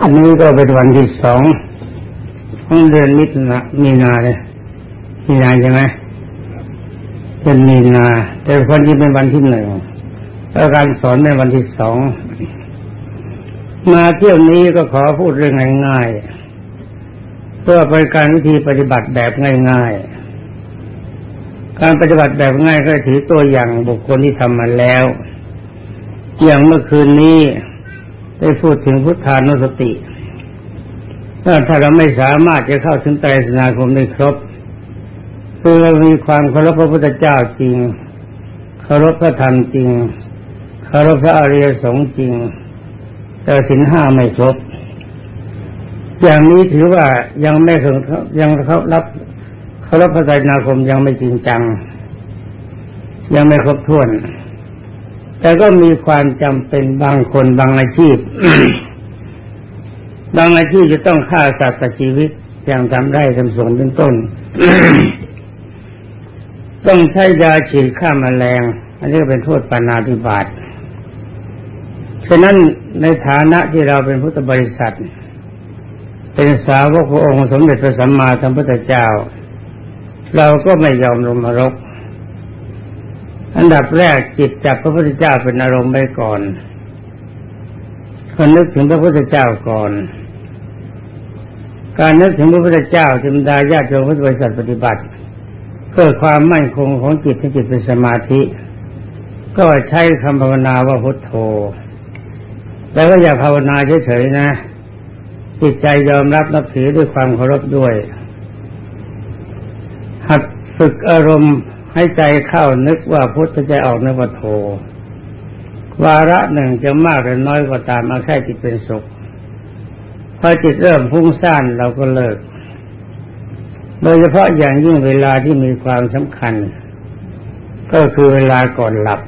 อันนี้ก็เป็นวันที่สองของเดือนมิถุนามีนาเลยมีนาใช่ไหมเป็นมีนา แต่คนที่เป็นวันที่หนึ่งแล้วการสอนเป็นวันที่สองมาเที่ยวนี้ก็ขอพูดเรื่องง่ายๆเพื่อเป็นการวิธีปฏิบัติแบบง่ายๆ การปฏิบัติแบบง่ายก็ถือตัวอย่างบุคคลที่ทำมาแล้ว อย่างเมื่อคืนนี้ ได้พูดถึงพุทธานุสติถ้าเราไม่สามารถจะเข้าถึงไตรสนาคมได้ครบคือเรามีความเคารพพระพุทธเจ้าจริงเคารพพระธรรมจริงเคารพพระอริยสงฆ์จริง แต่สินห้าไม่ครบอย่างนี้ถือว่ายังไม่ถึงยังเขารับเคารพพระไตรสนาคมยังไม่จริงจัง ยังไม่ครบถ้วน แต่ก็มีความจำเป็นบางคนบางอาชีพ บางอาชีพจะต้องฆ่าสัตว์ชีวิตอย่างทำได้ทำสวนเป็นต้น ต้องใช้ยาฉีดฆ่ามาแมลง อันนี้ก็เป็นโทษปานาธิบาตฉะนั้นในฐานะที่เราเป็นพุทธบริษัท เป็นสาวกพระองค์สมเด็จพระสัมมาสัมพุทธเจ้า เราก็ไม่ยอมลงมรก อันดับแรกจิตจับพระพุทธเจ้าเป็นอารมณ์ไปก่อนคนนึกถึงพระพุทธเจ้าก่อน การนึกถึงพระพุทธเจ้าจึงดาญาติโยมพุทธบริษัทปฏิบัติ เพื่อความมั่นคงของจิตให้จิตเป็นสมาธิ ก็ใช้คำภาวนาว่าพุทโธ แล้วก็อย่าภาวนาเฉยๆนะ จิตใจยอมรับนับถือด้วยความเคารพด้วย หัดฝึกอารมณ์ ให้ใจเข้านึกว่าพุทธใจออกนึกว่าโธวาระหนึ่งจะมากหรือน้อยก็ตามมาแค่จิตเป็นสุขพอจิตเริ่มพุ่งซ่านเราก็เลิก โดยเฉพาะอย่างยิ่งเวลาที่มีความสำคัญ ก็คือเวลาก่อนหลับ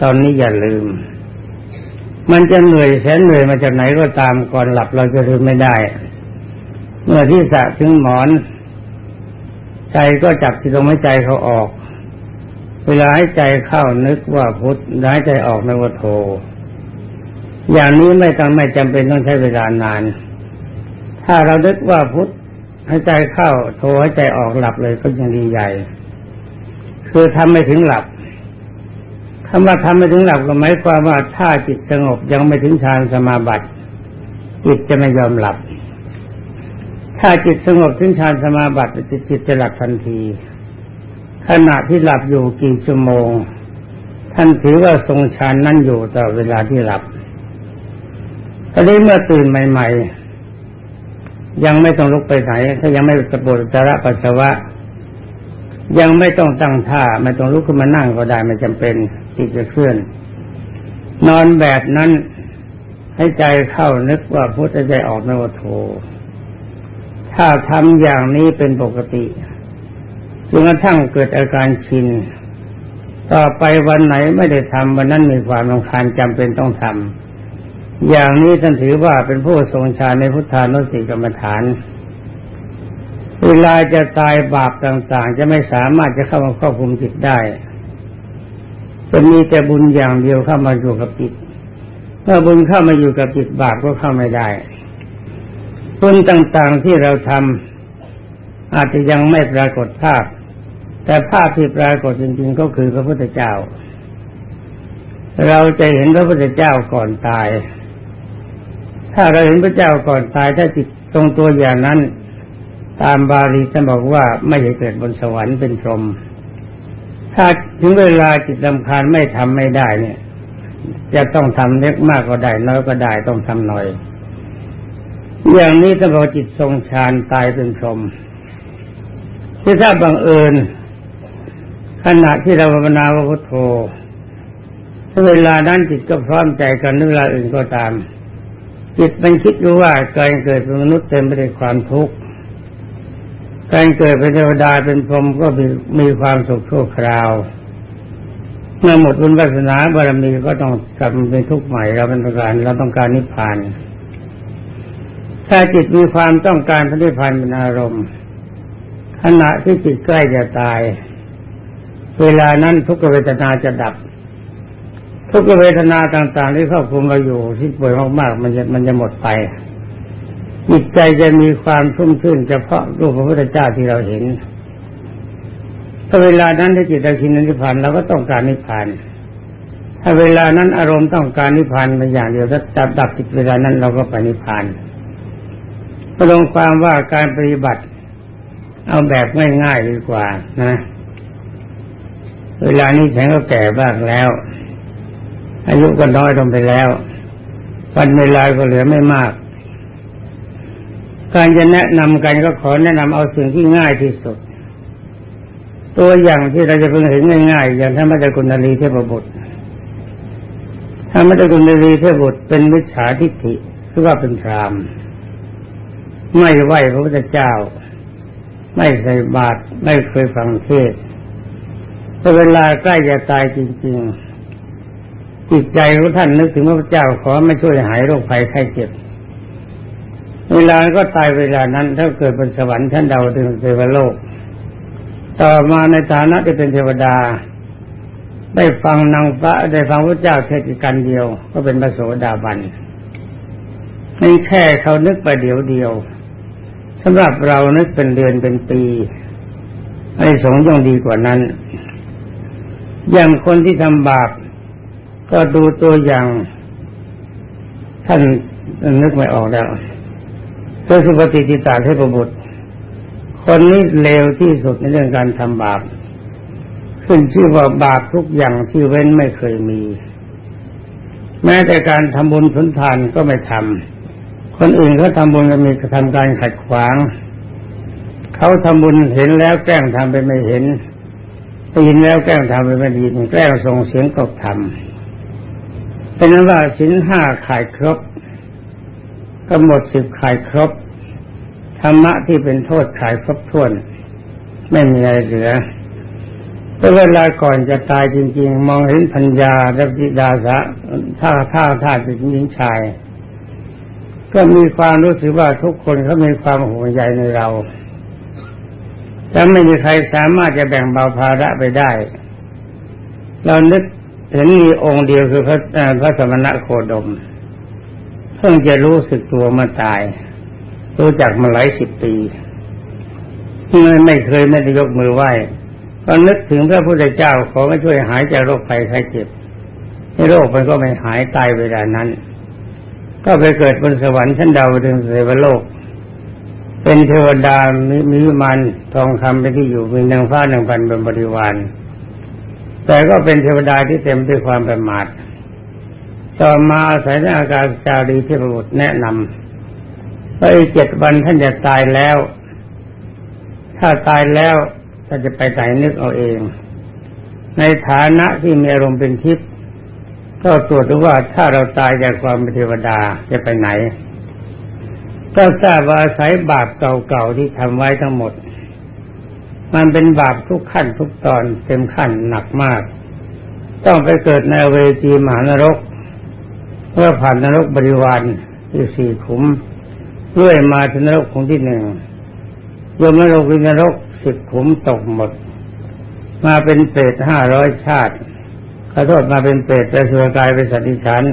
ตอนนี้อย่าลืม มันจะเหนื่อยแสนเหนื่อยมาจากไหนก็ตามก่อนหลับเราจะลืมไม่ได้ เมื่อที่สะถึงหมอน ใจก็จับที่ตรงไม่ใจเขาออก เวลาให้ใจเข้านึกว่าพุทธหายใจออกนึกว่าโท อย่างนี้ไม่ต้องไม่จำเป็นต้องใช้เวลานาน ถ้าเรานึกว่าพุทธให้ใจเข้า โทให้ใจออกหลับเลยก็ยังดีใหญ่ คือทำไม่ถึงหลับคำว่าทำไม่ถึงหลับก็หมายความว่าถ้าจิตสงบยังไม่ถึงฌานสมาบัติจิตจะไม่ยอมหลับ ถ้าจิตสงบถึงฌานสมาบัติจิตจิตจะหลับทันที ขณะที่หลับอยู่กี่ชั่วโมง ท่านถือว่าทรงฌานนั้นอยู่ต่อเวลาที่หลับตอนนี้เมื่อตื่นใหม่ ๆ ยังไม่ต้องลุกไปไหน ถ้ายังไม่สะปวดจระปัสสาวะ ยังไม่ต้องตั้งท่าไม่ต้องลุกขึ้นมานั่งก็ได้ไม่จำเป็นที่จะเคลื่อน นอนแบบนั้นให้ใจเข้านึกว่าพุทธใจออกนวโท ถ้าทำอย่างนี้เป็นปกติจนกระทั่งเกิดอาการชิน ต่อไปวันไหนไม่ได้ทำวันนั้นมีความรำคาญจำเป็นต้องทำอย่างนี้ท่านถือว่าเป็นผู้ทรงฌานในพุทธานุสติกรรมฐาน เวลาจะตายบาปต่างๆ จะไม่สามารถจะเข้ามาครอบคุมจิตได้ จะมีแต่บุญอย่างเดียวเข้ามาอยู่กับจิตเมื่อบุญเข้ามาอยู่กับจิตบาปก็เข้าไม่ได้ บุญต่างๆที่เราทำอาจจะยังไม่ปรากฏภาพ แต่ภาพที่ปรากฏจริงๆก็คือพระพุทธเจ้า เราจะเห็นพระพุทธเจ้าก่อนตาย ถ้าเราเห็นพระเจ้าก่อนตายถ้าจิตตรงตัวอย่างนั้น ตามบาลีท่านบอกว่าไม่ได้เกิดบนสวรรค์เป็นพรหมถ้าถึงเวลาจิตลำคาญไม่ทำไม่ได้เนี่ย จะต้องทำเล็กมากก็ได้น้อยก็ได้ต้องทำหน่อย อย่างนี้ถ้าบอกจิตทรงฌานตายเป็นพรหมที่ถ้าบังเอิญ ขณะที่เราภาวนาวพุทโธถ้าเวลานั้นจิตก็พร้อมใจกันเวลาอื่นก็ตาม จิตมันคิดรู้ว่าการเกิดเป็นมนุษย์เต็มไปด้วยความทุกข์การเกิดเป็นเทวดาเป็นพรหมก็มีมีความสุขชั่วคราวเมื่อหมดบุญวาสนาบารมีก็ต้องกลับเป็นทุกข์ใหม่เราเป็นต้องการเราต้องการนิพพาน ถ้าจิตมีความต้องการพระนิพพานเป็นอารมณ์ ขณะที่จิตใกล้จะตาย เวลานั้นทุกเวทนาจะดับ ทุกเวทนาต่างๆที่ครอบคลุมเราอยู่ที่ป่วยมากๆมันจะมันจะหมดไปจิตใจจะมีความชุ่มชื่นเฉพาะรูปพระพุทธเจ้าที่เราเห็นถ้าเวลานั้นที่จิตเราชินนิพพานเราก็ต้องการนิพพาน ถ้าเวลานั้นอารมณ์ต้องการนิพพานเป็นอย่างเดียวถ้าจับดับจิตเวลานั้นเราก็ไปนิพพาน ก็ลงความว่าการปฏิบัติ เอาแบบง่ายๆดีกว่านะ เวลานี้ฉันก็แก่บ้างแล้ว อายุก็น้อยลงไปแล้ววันเวลาก็เหลือไม่มาก การจะแนะนำกันก็ขอแนะนำเอาสิ่งที่ง่ายที่สุด ตัวอย่างที่เราจะเพิ่งเห็นง่ายๆ อย่างท่านมัจจุณลีเทพบุตรท่านมัจจุณลีเทพบุตรเป็นมิจฉาทิฏฐิคือว่าเป็นพราม ไม่ไหวพระพุทธเจ้า ไม่ใส่บาตรไม่เคยฟังเทศแต่เวลาใกล้จะตายจริง ๆ จิตใจของท่านนึกถึงพระพุทธเจ้าขอไม่ช่วยหายโรคภัยไข้เจ็บ เวลาก็ตายเวลานั้น ถ้าเกิดบนสวรรค์ท่านเดาถึงเทวโลก ต่อมาในฐานะที่เป็นเทวดา ได้ฟังนางพระได้ฟังพระเจ้าเทศกันเดียว ก็เป็นพระโสดาบันนี่แค่เขานึกไปเดียวเดียวำหรับเรานึกเป็นเดือนเป็นปีไอ้สงต้องดีกว่านั้น อย่างคนที่ทำบาป ก็ดูตัวอย่าง ท่านนึกไม่ออกแล้วพระสุปฏิติตาเทพบุตร คนนี้เลวที่สุดในเรื่องการทำบาป ขึ้นชื่อว่าบาปทุกอย่างที่เว้นไม่เคยมี แม้แต่การทำบุญสุนทานก็ไม่ทำ คนอื่นเขาทำบุญก็มีทำการขัดขวาง เขาทำบุญเห็นแล้วแกล้งทำไปไม่เห็นได้ยินแล้วแกล้งทำไปไม่ไดีแกล้งส่งเสียงกบทำเป็นนั้นว่าสินห้าขายครบก็หมดสิบขายครบธรรมะที่เป็นโทษขายครบถ้วน ไม่มีอะไรเหลือแต่เวลาก่อนจะตายจริง ๆ มองเห็นพัญญาและพิดาสะท่าท่าท่าเป็นหญิงชาย ก็มีความรู้สึกว่าทุกคนเขามีความห่วงใยในเราถ้าไม่มีใครสามารถจะแบ่งเบาภาระไปได้ เรานึกเห็นมีองค์เดียวคือพระพระสมณะโคดม เพิ่งจะรู้สึกตัวมาตาย รู้จักมาหลายสิบปีไม่ไม่เคยไม่ได้ยกมือไหว้ก็นึกถึงพระพุทธเจ้าขอมาช่วยหายจากโรคภัยไข้เจ็บ ให้โรคมันก็ไม่หายตายเวลานั้น ก็ไปเกิดบนสวรรค์ชั้นดาวดึงเทวโลก เป็นเทวดามีมีมันทองคำเป็นที่อยู่มีนางฟ้านางพันเป็นบริวาร แต่ก็เป็นเทวดาที่เต็มด้วยความประมาท ต่อมาอาศัยอาการจารีเทพบุตรแนะนำว่าอีกเจ็ดวันท่านจะตายแล้ว ถ้าตายแล้วท่านจะไปไหนนึกเอาเอง ในฐานะที่มีอารมณ์เป็นทิพย์ ก็ตรวจดูว่าถ้าเราตายจากความเป็นเทวดาจะไปไหน ก็ทราบว่าอาศัยบาปเก่าๆที่ทำไว้ทั้งหมด มันเป็นบาปทุกขั้นทุกตอนเต็มขั้นหนักมาก ต้องไปเกิดในเวจีมหานรก เพื่อผ่านนรกบริวารที่สี่ขุมเรื่อยมาถึงนรกขุมที่หนึ่งรวมนรกวินรกสิบขุมตกหมด มาเป็นเศษห้าร้อยชาติ ขอโทษมาเป็นเปรตไปสุรกายเป็นสัตติฉัน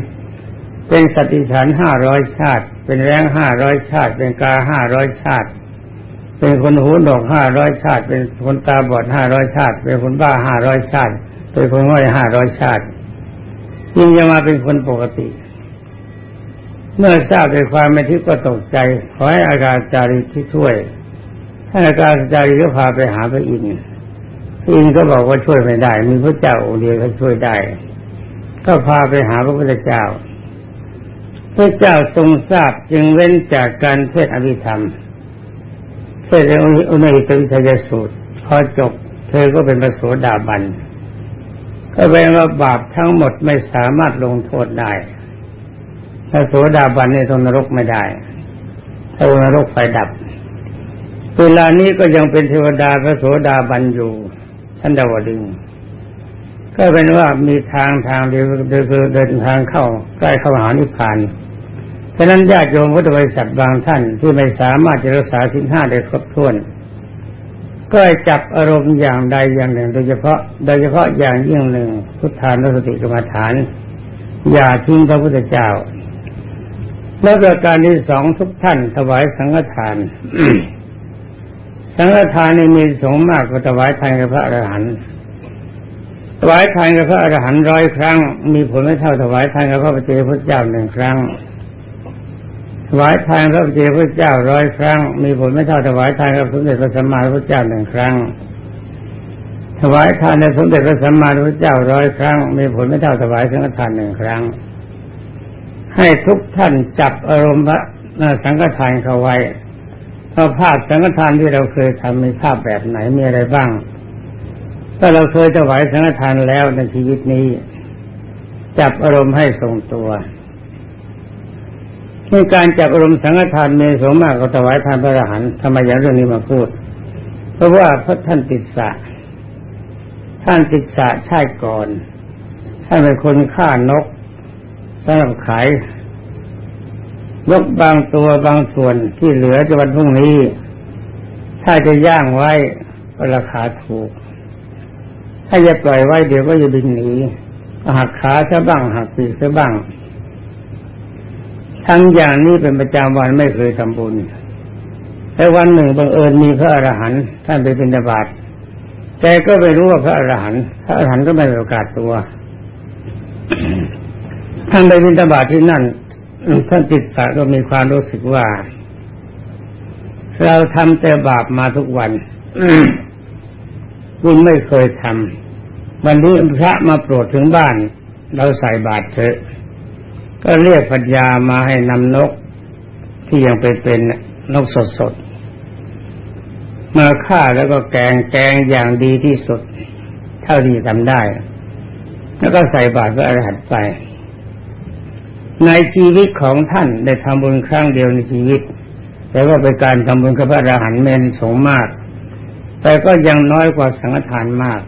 เป็นสัตติฉันห้าร้อยชาติ เป็นแรงห้าร้อยชาติ เป็นกาห้าร้อยชาติ เป็นคนหูหนวกห้าร้อยชาติ เป็นคนตาบอดห้าร้อยชาติ เป็นคนบ้าห้าร้อยชาติ เป็นคนง่อยห้าร้อยชาติยิ่งจะมาเป็นคนปกติ เมื่อทราบด้วยความไม่ทิพย์ก็ตกใจขอให้อาการจารีที่ช่วยถ้าอาการจารีก็พาไปหาพระอินทร์ อินก็บอกว่าช่วยไม่ได้ มีพระเจ้าองค์เดียวเขาช่วยได้ ก็พาไปหาพระพุทธเจ้า พระเจ้าทรงทราบจึงเว้นจากการเทศอภิธรรมเทศอุณหิตวิทยสูตร พอจบ เธอก็เป็นพระโสดาบัน ก็แปลว่าบาปทั้งหมดไม่สามารถลงโทษได้พระโสดาบันในตรงนรกไม่ได้ถ้านรกไฟดับเวลานี้ก็ยังเป็นเทวดาพระโสดาบันอยู่ ท่านดาวดึงก็เป็นว่ามีทางทางเดียวเดินทางเข้าใกล้เข้าหานิพพานฉะนั้นญาติโยมพุทธบริษัทบางท่านที่ไม่สามารถจะรักษาสินห้าได้ครบถ้วน ก็จับอารมณ์อย่างใดอย่างหนึ่ง โดยเฉพาะโดยเฉพาะอย่างยิ่งหนึ่ง พุทธานุสติกรรมฐาน อย่าทิ้งพระพุทธเจ้า แล้วประการที่สองทุกท่านถวายสังฆทาน สังฆทานนี่มีสงมากกว่าถวายทานกับพระอรหันต์ถวายทานกับพระอรหันต์ร้อยครั้ง มีผลไม่เท่าถวายทานกับพระปฏิเจพระเจ้าหนึ่งครั้ง ถวายทานพระปฏิเจพระเจ้าร้อยครั้ง มีผลไม่เท่าถวายทานกับสมเด็จพระสัมมาสัมพุทธเจ้าหนึ่งครั้ง ถวายทานในสมเด็จพระสัมมาสัมพุทธเจ้าร้อยครั้ง มีผลไม่เท่าถวายสังฆทานหนึ่งครั้ง ให้ทุกท่านจับอารมณ์พระสังฆทานเข้าไว้ เพราภาพสังฆทานที่เราเคยทำมีภาพแบบไหนมีอะไรบ้าง ถ้าเราเคยถวายสังฆทานแล้วในชีวิตนี้ จับอารมณ์ให้ทรงตัวในการจับอารมณ์สังฆทานมีสมมากกว่าถวายทานพระอรหันต์ทำไมอย่างเรื่องนี้มาพูด เพราะว่าพระท่านติดสะท่านติดสะชาติก่อนท่านเป็นคนฆ่านกสำหรับขาย นกบางตัวบางส่วนที่เหลือจะวันพรุ่งนี้ ถ้าจะย่างไว้ราคาถูก ถ้าจะปล่อยไว้เดี๋ยวก็จะบินหนีหักขาซะบ้างหักปีกซะบ้าง ทั้งอย่างนี้เป็นประจำวันไม่เคยทำบุญแต่วันหนึ่งบังเอิญมีพระอรหันต์ท่านไปเป็นบาตแต่ก็ไม่รู้ว่าพระอรหันต์พระอรหันต์ก็ไม่มีโอกาสตัวท่านไปบินบาตที่นั่น ท่านติดสะก็มีความรู้สึกว่า เราทำแต่บาปมาทุกวันคุณไม่เคยทำวันนี้พระมาโปรดถึงบ้าน เราใส่บาตรเถอะ ก็เรียกปัญญามาให้นำนก ที่ยังไปเป็นนกสดๆมาฆ่าแล้วก็แกงแกงอย่างดีที่สุด เท่าที่ทำได้ แล้วก็ใส่บาตรก็อรหันต์ไป ในชีวิตของท่านได้ทำบุญครั้งเดียวในชีวิต แต่ว่าเป็นการทำบุญกับพระอรหันต์เมนสงมาก แต่ก็ยังน้อยกว่าสังฆทานมาก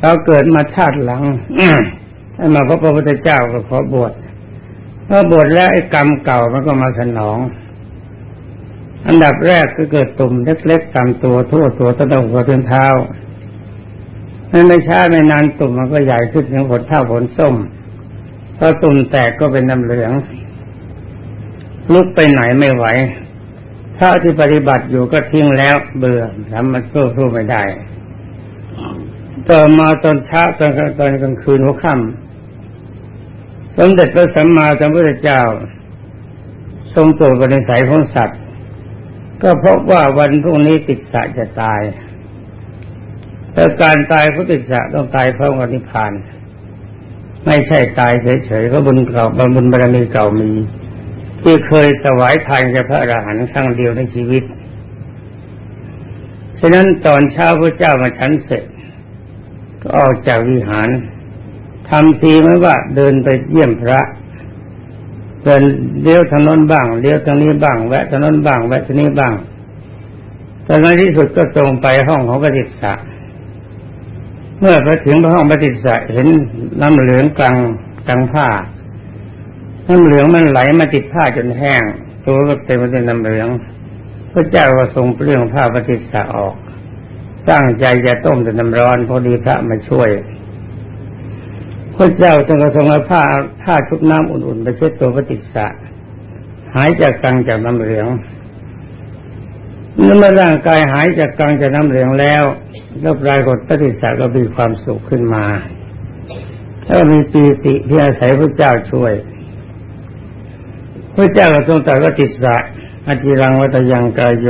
เราเกิดมาชาติหลังถ้ามาพบพระพุทธเจ้าก็ขอบวชเมื่อบวชแล้วไอ้กรรมเก่ามันก็มาสนอง อันดับแรกก็เกิดตุ่มเล็กๆตามตัวทั่วตัวตั้งแต่หัวถึงเท้าไม่ช้าไม่นานตุ่มมันก็ใหญ่ขึ้นถึงผลเท่าผลส้ม พอตุ่มแตกก็เป็นน้ำเหลือง ลุกไปไหนไม่ไหวถ้าที่ปฏิบัติอยู่ก็ทิ้งแล้ว เบื่อทำมันสู้สู้ไม่ได้ ต่อมาตอนเช้าตอนตอนกลางคืนหัวค่ำสมเด็จพระสัมมาสัมพุทธเจ้า ทรงตรวจปณิสัยของสัตว์ ก็พบว่าวันพรุ่งนี้ติดสะจะตายแต่การตายเพราติดสะต้องตายเพราะวันนิพพาน ไม่ใช่ตายเฉยๆเพราะบุญเก่าบุญบารมีเก่ามี ที่เคยถวายทานแก่พระอรหันต์ครั้งเดียวในชีวิต ฉะนั้นตอนเช้าพระเจ้ามาฉันเสร็จ ก็ออกจากวิหารทำทีไม่ว่าเดินไปเยี่ยมพระเดินเลี้ยวทางน้นบ้างเลี้ยวทางนี้บ้างแวะทางน้นบ้างแวะทางนี้บ้างแต่ในที่สุดก็ตรงไปห้องของกติสะ เมื่อไปถึงห้องปฏิสัเห็นน้ำเหลืองกลางกลางผ้า น้ำเหลืองมันไหลมาติดผ้าจนแห้ง ตัวก็เต็มไปด้วยน้ำเหลือง พระเจ้าก็ทรงเปลี่ยงผ้าปฏิสัออก ตั้งใจจะต้มแต่น้ำร้อนพอดีพระมาช่วย พระเจ้าจึงก็ทรงเอาผ้าผ้าชุบน้ำอุ่นๆไปเช็ดตัวปฏิสะหายจากกังจากน้ำเหลือง เมื่อร่างกายหายจากกังจากน้ำเหลืองแล้วก็ปรากฏปฏิสัก็มีความสุขขึ้นมาแล้วมีปีติที่อาศัยพระเจ้าช่วย พระเจ้าก็ทรงตรัสว่าติสะอจิรังวัตยังกายโย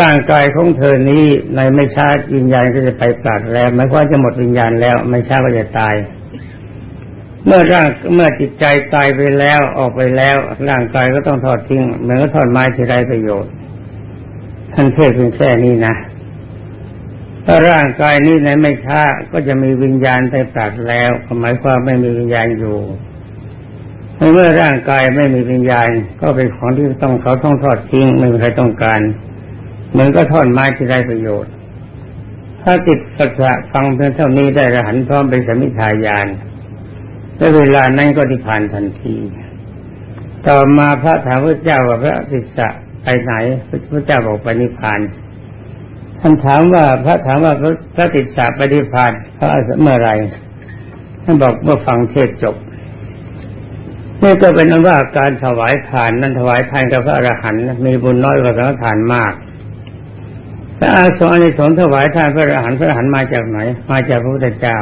ร่างกายของเธอนี้ในไม่ช้าวิญญาณก็จะไปปราดแล้วไม่ว่าจะหมดวิญญาณแล้วไม่ช้าก็จะตาย เมื่อร่างเมื่อจิตใจตายไปแล้วออกไปแล้ว ร่างกายก็ต้องทอดทิ้งเหมือนกับทอดไม้ที่ไรประโยชน์ ท่านเทศเพียงแค่นี้นะถ้าร่างกายนี้ในไม่ช้าก็จะมีวิญญาณไปปรัดแล้วหมายความไม่มีวิญญาณอยู่เมื่อร่างกายไม่มีวิญญาณ ก็เป็นของที่ต้องเขาต้องทอดทิ้งไม่มีใครต้องการ เหมือนก็ทอดไม้ที่ได้ประโยชน์ ถ้าติดสัจจะฟังเพียงเท่านี้ได้ระหันพร้อมเป็นสมิทายานและเวลานั้นก็ที่ผ่านทันที ต่อมาพระถามพระเจ้าว่าพระติสสะ ไปไหนพระเจ้าบอกไปนิพพานท่านถามว่าพระถามว่าพระติสสะไปนิพพานพระเมื่อไรท่านบอกเมื่อฟังเทศจบนี่ก็เป็นอนว่าการถวายทานนั้นถวายทานกับพระอรหันต์มีบุญน้อยกว่าสังฆทานมากแต่อาสงในสงถวายทานพระอรหันต์พระอรหันต์มาจากไหน มาจากพระพุทธเจ้า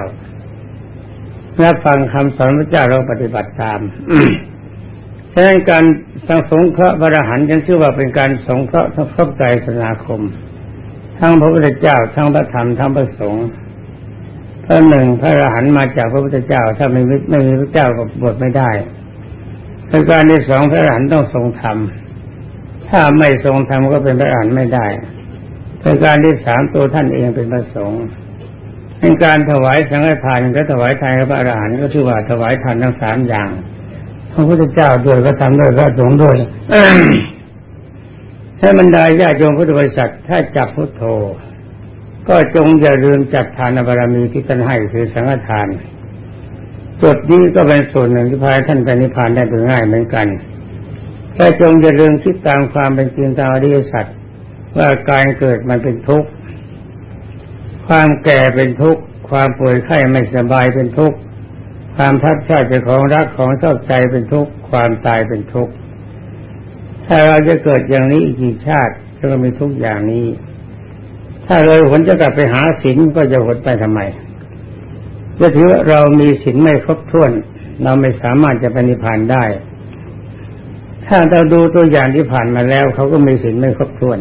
รับฟังคำสอนพระเจ้าเราปฏิบัติตามฉะนั้นการ สังสงเคราะห์พระอรหันต์จึงชื่อว่าเป็นการสงเคราะห์ทั้งครอบใจสนาคม ทั้งพระพุทธเจ้า ทั้งพระธรรมทั้งพระสงฆ์พระหนึ่งพระอรหันต์มาจากพระพุทธเจ้า ถ้าไม่ไม่มีพระเจ้าก็บวชไม่ได้ประการที่สองพระอรหันต์ต้องทรงธรรมถ้าไม่ทรงธรรมก็เป็นพระอรหันต์ไม่ได้ประการที่สามตัวท่านเองเป็นพระสงฆ์ในการถวายสังฆทานก็ถวายทานพระอรหันต์ก็ชื่อว่าถวายทานทั้งสามอย่าง พระพุทธเจ้าด้วยก็ทำด้วยพระสงฆ์ด้วยถ้าบรรดาญาโยมพุทธบริษัทถ้าจับพุทโธ ก็จงอย่าลืมจับทานบารมีที่ท่านให้คือสังฆทานจุดนี้ก็เป็นส่วนหนึ่งที่พาท่านไปนิพพานได้โดยง่ายเหมือนกันแต่จงอย่าลืมคิดตามความเป็นจริงตามอริยสัจว่าการเกิดมันเป็นทุกข์ ความแก่เป็นทุกข์ ความป่วยไข้ไม่สบายเป็นทุกข์ ความทับชาติของรักของชอบใจเป็นทุกข์ความตายเป็นทุกข์ถ้าเราจะเกิดอย่างนี้อีกกี่ชาติก็มีทุกอย่างนี้ ถ้าเลยผลจะกลับไปหาศีลก็จะหดไปทำไมจะถือว่าเรามีศีลไม่ครบถ้วน เราไม่สามารถจะปฏิพานได้ ถ้าเราดูตัวอย่างที่ผ่านมาแล้ว เขาก็มีศีลไม่ครบถ้วน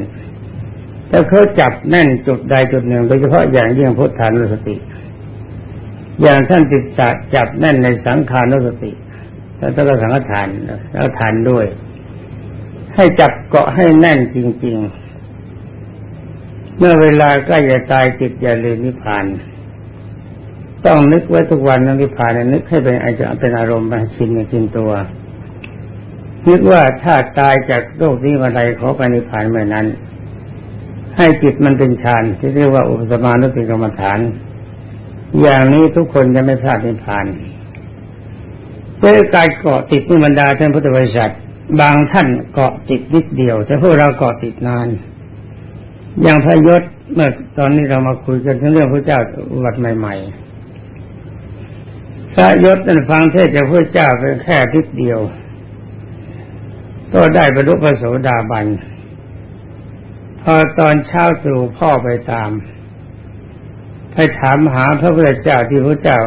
แต่เขาจับแน่นจุดใดจุดหนึ่งโดยเฉพาะอย่างยิ่งพุทธานุสติ อย่างท่านติดจับจับแน่นในสังขานุสติแล้วก็สังฆทานแล้วทานด้วย ให้จับเกาะให้แน่นจริง ๆ เมื่อเวลาใกล้จะตายจิตอย่าลืมนิพพาน ต้องนึกไว้ทุกวันนั้นที่ผ่านนึกให้เป็นอาจจะเป็นอารมณ์ไปชินในชินตัวนึกว่าถ้าตายจากโลกนี้วันใดขอไปนิพพานเมื่อนั้น ให้จิตมันเป็นฌานที่เรียกว่าอุปสมานุติกรรมฐาน อย่างนี้ทุกคนจะไม่พลาดนิพพานเพื่อการเกาะติดนี่บรรดาท่านพุทธบริษัท บางท่านเกาะติดนิดเดียว แต่พวกเราเกาะติดนาน อย่างพระยศเมื่อตอนนี้เรามาคุยกันเรื่องพระเจ้าวัดใหม่ๆพระยศนั้นฟังเทศจากพระเจ้าเป็นแค่ทิศเดียว ก็ได้บรรลุพระโสดาบัน พอตอนเช้าตู่พ่อไปตาม ไปถามหาพระพุทธเจ้าที่พระเจ้า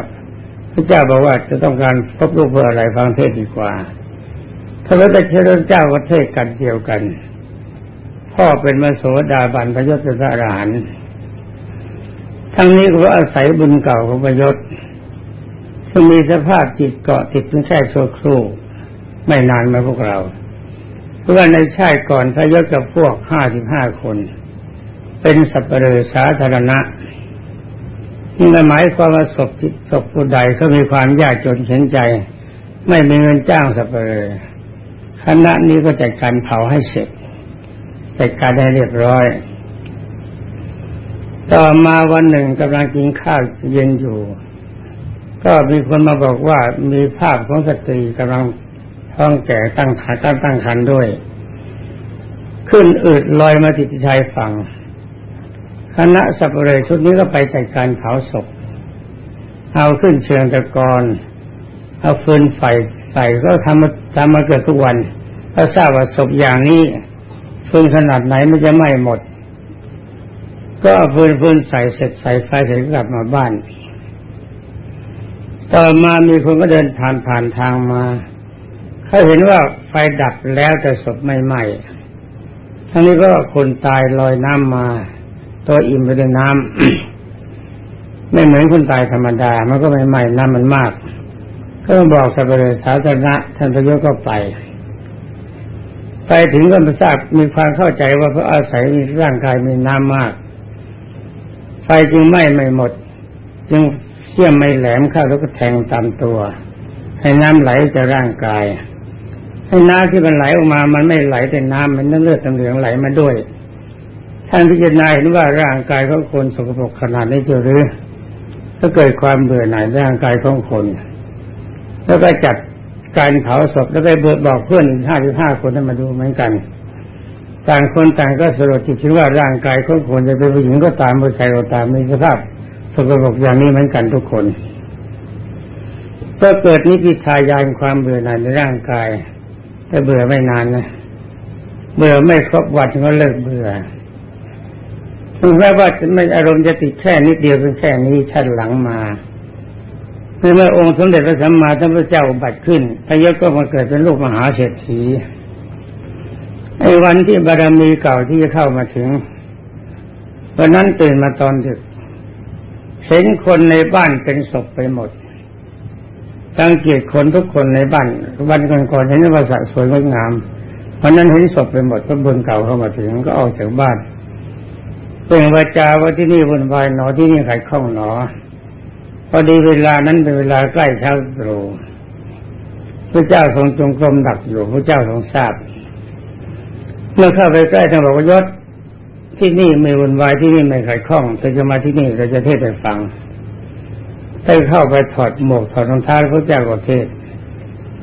พระเจ้าบอกว่าจะต้องการพบลูกเพื่ออะไรฟังเทศดีกว่าพระพุทธเจ้าก็เทศกันเดียวกัน พ่อเป็นมโสดาบันพระยศเป็นพระอรหันต์ทั้งนี้ก็อาศัยบุญเก่าของพระยศจะมีสภาพจิตเกาะติดเป็นแค่ชั่วครู่ไม่นานมาพวกเรา เพราะว่าในชาติก่อนพระยศกับพวกห้าสิบห้าคน เป็นสัปเหร่อสาธารณะ นี่หมายความว่าศพศพผู้ใดเขามีความยากจนเข็นใจ ไม่มีเงินจ้างสัปเหร่อคณะนี้ก็จัดการเผาให้เสร็จจัดการให้เรียบร้อย ต่อมาวันหนึ่งกำลังกินข้าวเย็นอยู่ ก็มีคนมาบอกว่ามีภาพของสตรีกำลังท้องแก่ตั้งขาตั้งตั้งคันด้วย ขึ้นอืดลอยมาติดชายฝั่ง คณะสัปเหร่อชุดนี้ก็ไปจัดการเผาศพ เอาขึ้นเชิงตะกอนเอาฟืนไฟใส่ก็ทำมาทำมาเกิดทุกวันถ้าทราบว่าศพอย่างนี้ฟืนขนาดไหนมันจะไหม้หมด ก็เอาฟืนฟืนใส่เสร็จใส่ไฟเสร็จกลับมาบ้าน ต่อมามีคนก็เดินผ่านผ่านทางมาเขาเห็นว่าไฟดับแล้วแต่ศพไม่ไหม้ทั้งนี้ก็คนตายลอยน้ำมา ตัวอิ่มไปด้วยน้ำไม่เหมือนคนตายธรรมดา มันก็ไม่ไหม้น้ำมันมากก็บอกสัปเหร่อสาธารณะท่านพระยศก็ไป ไปถึงก็มาทราบมีความเข้าใจว่าพระอาศัยมีร่างกายมีน้ำมาก ไฟจึงไหม้ไม่หมด จึงเชี่ยมไม่แหลมเข้าแล้วก็แทงตามตัว ให้น้ำไหลจากร่างกายให้น้ำที่มันไหลออกมา มันไม่ไหลแต่น้ำมันน้ำเลือดตำเหลืองไหลมาด้วย ท่านพิจารณาเห็นว่าร่างกายของคนสกปรกขนาดนี้จะหรือก็เกิดความเบื่อหน่ายร่างกายของคน แล้วก็จัดการเผาศพแล้วก็เบิดบอกเพื่อนห้าสิบห้าคนให้มาดูเหมือนกัน ต่างคนต่างก็สรุปจิตว่าร่างกายของคนจะเป็นผู้หญิงก็ตามผู้ชายก็ตามมีสภาพสกปรกอย่างนี้เหมือนกันทุกคน ก็เกิดนิพิทายานความเบื่อหน่ายในร่างกาย แต่เบื่อไม่นานนะเบื่อไม่ครบวันก็เลิกเบื่อ ถึงแม้ว่าไม่อารมณ์จะติดแค่นิดเดียวเป็นแค่นี้ชันหลังมาเมื่อองค์สมเด็จพระสัมมาสัมพุทธเจ้าบัติขึ้นพระยศก็มาเกิดเป็นลูกมหาเศรษฐีไอ้วันที่บารมีเก่าที่จะเข้ามาถึงวันนั้นตื่นมาตอนดึกเห็นคนในบ้านเป็นศพไปหมดสังเกียรติคนทุกคนในบ้านวันก่อนๆเห็นว่าสะสวยงดงามวันนั้นเห็นศพไปหมดก็บุญเก่าเข้ามาถึงก็ออกจากบ้าน เปล่งวาจาว่าที่นี่วุ่นวายหนอที่นี่ไข่ข้องหนอพอดีเวลานั้นเป็นเวลาใกล้เช้าตรู่พระเจ้าทรงจงกรมดักอยู่พระเจ้าทรงทราบ เมื่อเข้าไปใกล้ท่านบอกว่ายศที่นี่ไม่วุ่นวายที่นี่ไม่ไข่ข้องแต่จะมาที่นี่เราจะเทศให้ฟังได้เข้าไปถอดหมวกถอดรองเท้าพระเจ้าก็เทศ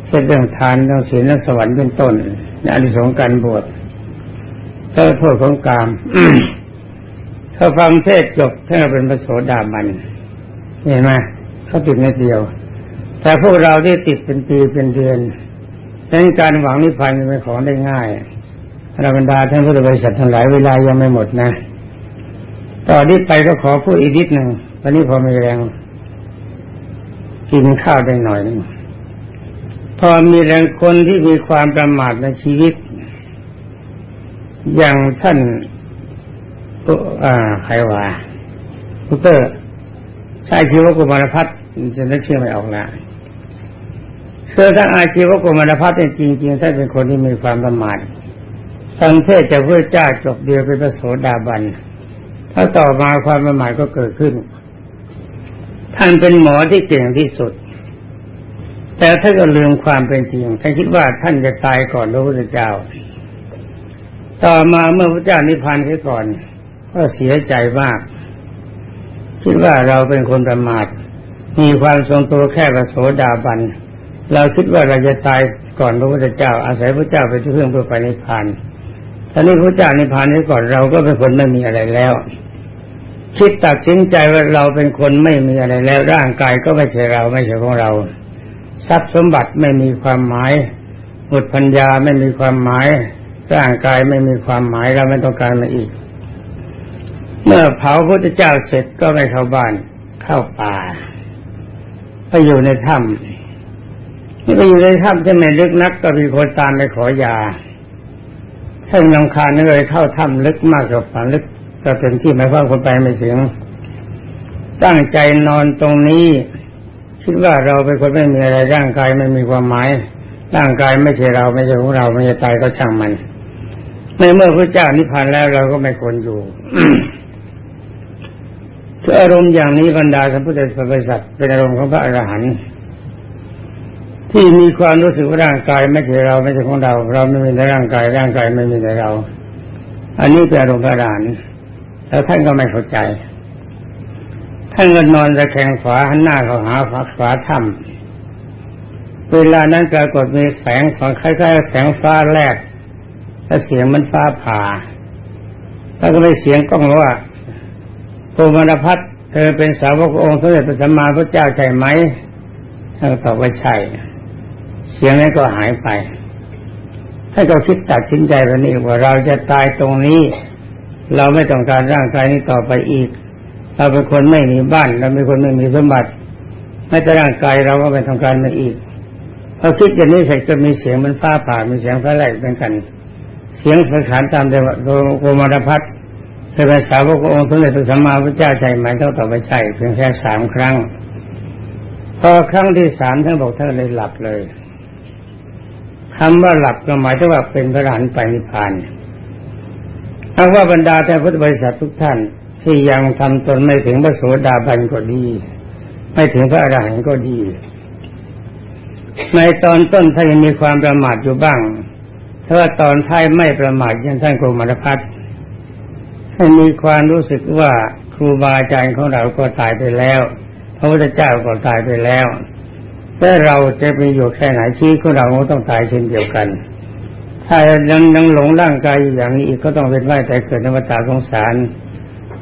เทศเรื่องทานเรื่องศีลเรื่องสวรรค์เป็นต้นในอนิสงส์การบวชเจ้าโทษของกาม ถ้าฟังเทศจบท่านเป็นพระโสดาบันเห็นไหมเขาติดในเดียว แต่พวกเราที่ติดเป็นปีเป็นเดือนดังนั้นการหวังนิพพานเป็นของได้ง่ายธรรมดาท่านพุทธบริษัททั้งหลายเวลายังไม่หมดนะต่อนนี้ไปก็ขอพูดอีกนิดหนึ่งตอนนี้พอมีแรง กินข้าวได้หน่อยนึงพอมีแรงคนที่มีความประมาทในชีวิต อย่างท่าน อ่าใครว่าพุเตอร์ใช่ชีวกุมารพัฒน์จะนึกชื่อไม่ออกแล้วคือถ้าอาชีวกุมารพัฒน์จริงๆท่านเป็นคนที่มีความประมาททังเทศจะเพื่อจ้าจบเดียวเป็นพระโสดาบัน ถ้าต่อมาความประมาทก็เกิดขึ้น ท่านเป็นหมอที่เก่งที่สุด แต่ท่านก็ลืมความเป็นจริงท่านคิดว่าท่านจะตายก่อนพระพุทธเจ้า ต่อมาเมื่อพระเจ้านิพพานเสียก่อน ก็เสียใจมาก คิดว่าเราเป็นคนประมาท มีความทรงตัวแค่พระโสดาบัน เราคิดว่าเราจะตายก่อนพระพุทธเจ้า อาศัยพระเจ้าเป็นที่พึ่งเพื่อไปนิพพานตอนนี้พระเจ้านิพพานนี้ก่อนเราก็เป็นคนไม่มีอะไรแล้ว คิดตัดสินใจว่าเราเป็นคนไม่มีอะไรแล้ว ร่างกายก็ไม่ใช่เราไม่ใช่ของเรา ทรัพย์สมบัติไม่มีความหมายบุตรพัญญาไม่มีความหมาย ร่างกายไม่มีความหมายเราไม่ต้องการมาอีก เมื่อเผาพระเจ้าเสร็จก็ไม่เข้าบ้านเข้าป่าไปอยู่ในถ้ำที่ไปอยู่ในถ้ำที่ไม่ลึกนักก็มีคนตามไปขอยาท่านยำคาญเลยเข้าถ้ำลึกมากกว่าฝันลึกก็เป็นที่หมายความคนไปไม่ถึง ตั้งใจนอนตรงนี้ คิดว่าเราเป็นคนไม่มีอะไรร่างกายไม่มีความหมาย ร่างกายไม่ใช่เราไม่ใช่ของเราไม่ใช่ตายก็ช่างมันในเมื่อพระเจ้านิพพานแล้วเราก็ไม่ควรอยู่ ออารมณ์อย่างนี้บรรดาท่านพุทธบริษัทเป็นอารมณ์ของพระอรหันต์ที่มีความรู้สึกว่าร่างกายไม่ใช่เราไม่ใช่ของเรา เราไม่มีในร่างกายร่างกายไม่มีในเรา อันนี้เป็นอารมณ์กระดานแล้วท่านก็ไม่เข้าใจ ท่านก็นอนตะแคงขวาหันหน้าเข้าหาฝาขวาถ้ำเวลานั้นปรากฏมีแสงของคล้ายๆแสงฟ้าแรกแล้วเสียงมันฟ้าผ่าแล้วก็เลยเสียงก้องว่า โกมารพัฒเธอเป็นสาวกองค์สมเด็จพระสัมมาพระเจ้าใช่ไหมท่านตอบว่าใช่ เสียงนั้นก็หายไปท่านก็คิดตัดสินใจวันนี้ว่าเราจะตายตรงนี้ เราไม่ต้องการร่างกายนี้ต่อไปอีก เราเป็นคนไม่มีบ้าน เราเป็นคนไม่มีสมบัติไม่แต่ร่างกายเราก็ไม่ต้องการมาอีกพอคิดอย่างนี้เสร็จก็มีเสียงมันฟ้าผ่ามีเสียงฟ้าแลกเป็นกัน เสียงสังขารตามเดวโกมารพัฒ ธอเป็นสาวกองค์สมเด็จพระสัมมาสัมพุทธเจ้าใช่ไหมต้องตอบไปใช่เพียงแค่สามครั้ง พอครั้งที่สามท่านบอกท่านเลยหลับเลยคำว่าหลับก็หมายถึงว่าเป็นพระอรหันต์ไปนิพพานถ้าว่าบรรดาท่านพุทธบริษัททุกท่านที่ยังทำตนไม่ถึงพระโสดาบันก็ดี ไม่ถึงพระอรหันต์ก็ดี ในตอนต้นท่านยังมีความประมาทอยู่บ้างถ้าตอนท้ายไม่ประมาทอย่างท่านโกรมรพัฒน์ ให้มีความรู้สึกว่าครูบาอาจารย์ของเราก็ตายไปแล้วพระพุทธเจ้าก็ตายไปแล้วแต่เราจะไปอยู่แค่ไหนชีวิตของเราก็ต้องตายเช่นเดียวกัน ถ้ายังยังหลงร่างกายอยู่อย่างนี้อีกก็ต้องเป็นว่ายแต่เกิดนวัฏสงสาร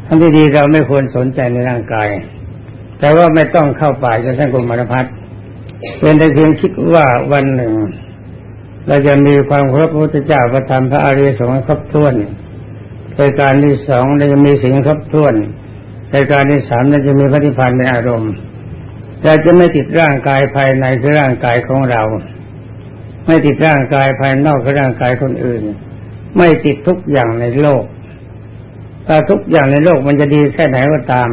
ทั้งที่ดีเราไม่ควรสนใจในร่างกาย แต่ว่าไม่ต้องเข้าป่าจะท่านกุมารพัฒน์เป็นแต่เพียงคิดว่าวันหนึ่ง เราจะมีความเคารพพระพุทธเจ้าประธรรมพระอริยสงฆ์ครบถ้วน รายการที่สองเราจะมีสิ่งครบถ้วนรายการที่สามเราจะมีปฏิพันธ์ในอารมณ์เราจะไม่ติดร่างกายภายในคือร่างกายของเรา ไม่ติดร่างกายภายนอกคือร่างกายคนอื่น ไม่ติดทุกอย่างในโลกถ้าทุกอย่างในโลกมันจะดีแค่ไหนก็ตาม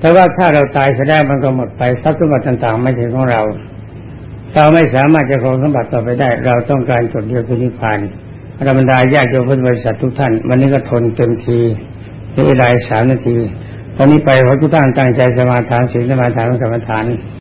แต่ว่าถ้าเราตายเสียได้มันก็หมดไปทรัพย์สมบัติต่างๆ ไม่ใช่ของเรา เราไม่สามารถจะครองสมบัติต่อไปได้ เราต้องการจุดเดียวคือนิพพาน รรมดาญาติโยมพุทธบริษัททุกท่าน วันนี้ก็ทนเต็มทีในเวลาสามนาที ตอนนี้ไปขอทุกท่านตั้งใจสมาทานศีลสมาทานกรรมฐาน